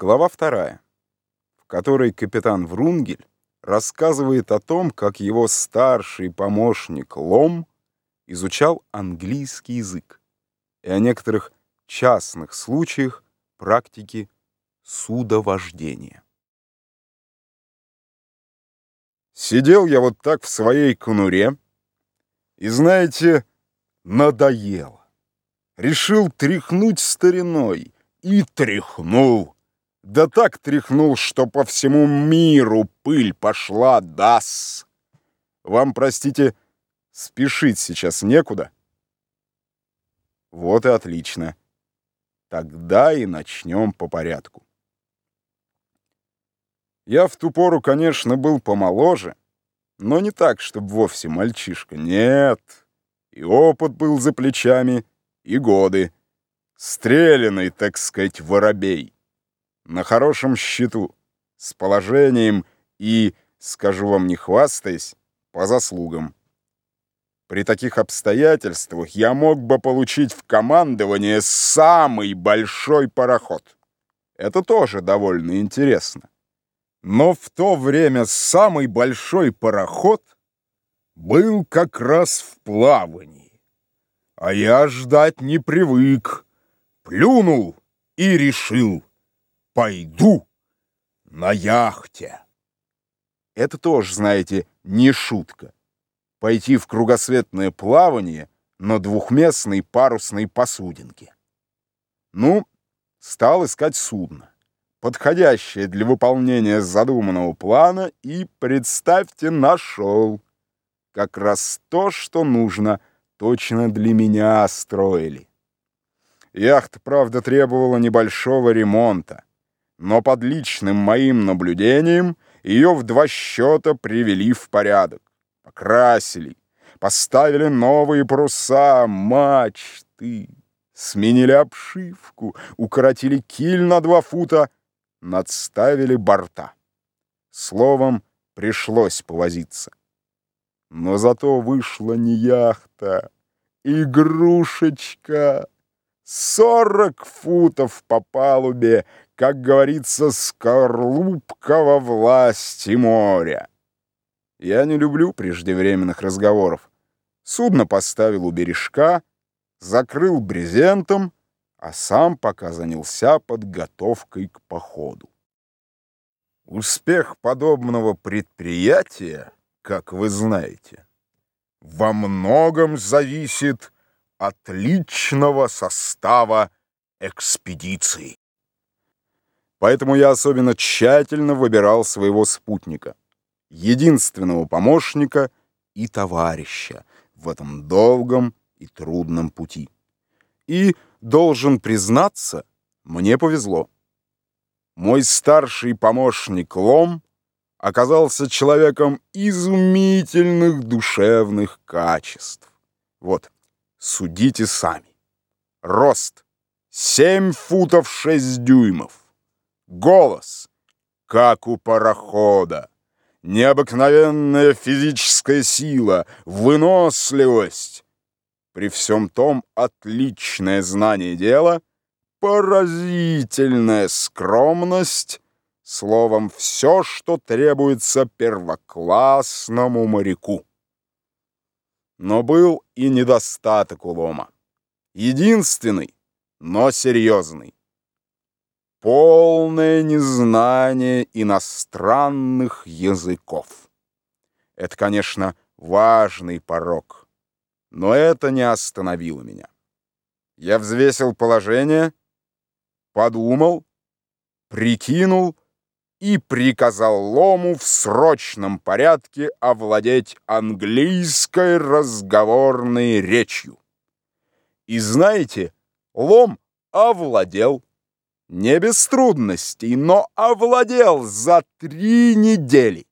Глава вторая, в которой капитан Врунгель рассказывает о том, как его старший помощник Лом изучал английский язык и о некоторых частных случаях практики судовождения. Сидел я вот так в своей конуре, и, знаете, надоело. Решил тряхнуть стариной и тряхнул. Да так тряхнул, что по всему миру пыль пошла, дас. Вам, простите, спешить сейчас некуда? Вот и отлично. Тогда и начнем по порядку. Я в ту пору, конечно, был помоложе, но не так, чтобы вовсе мальчишка. Нет, и опыт был за плечами, и годы. Стреляный, так сказать, воробей на хорошем счету, с положением и, скажу вам не хвастаясь, по заслугам. При таких обстоятельствах я мог бы получить в командование самый большой пароход. Это тоже довольно интересно. Но в то время самый большой пароход был как раз в плавании. А я ждать не привык. Плюнул и решил — пойду на яхте. Это тоже, знаете, не шутка. Пойти в кругосветное плавание на двухместной парусной посудинке. Ну, стал искать судно, подходящее для выполнения задуманного плана, и, представьте, нашел. Как раз то, что нужно, точно для меня строили. Яхта, правда, требовала небольшого ремонта но под личным моим наблюдением ее в два счета привели в порядок, покрасили, поставили новые паруса, мачты, сменили обшивку, укоротили киль на два фута, надставили борта. Словом, пришлось повозиться. Но зато вышла не яхта, игрушечка. Сорок футов по палубе, как говорится, скорлупка во власти моря. Я не люблю преждевременных разговоров. Судно поставил у бережка, закрыл брезентом, а сам пока занялся подготовкой к походу. Успех подобного предприятия, как вы знаете, во многом зависит от личного состава экспедиции. Поэтому я особенно тщательно выбирал своего спутника, единственного помощника и товарища в этом долгом и трудном пути. И, должен признаться, мне повезло. Мой старший помощник Лом оказался человеком изумительных душевных качеств. Вот, судите сами. Рост — 7 футов 6 дюймов. Голос, как у парохода. Необыкновенная физическая сила, выносливость. При всем том отличное знание дела, поразительная скромность, словом, все, что требуется первоклассному моряку. Но был и недостаток у Лома. Единственный, но серьезный полное незнание иностранных языков. Это, конечно, важный порог, но это не остановило меня. Я взвесил положение, подумал, прикинул и приказал Лому в срочном порядке овладеть английской разговорной речью. И знаете, Лом овладел не без трудностей, но овладел за три недели.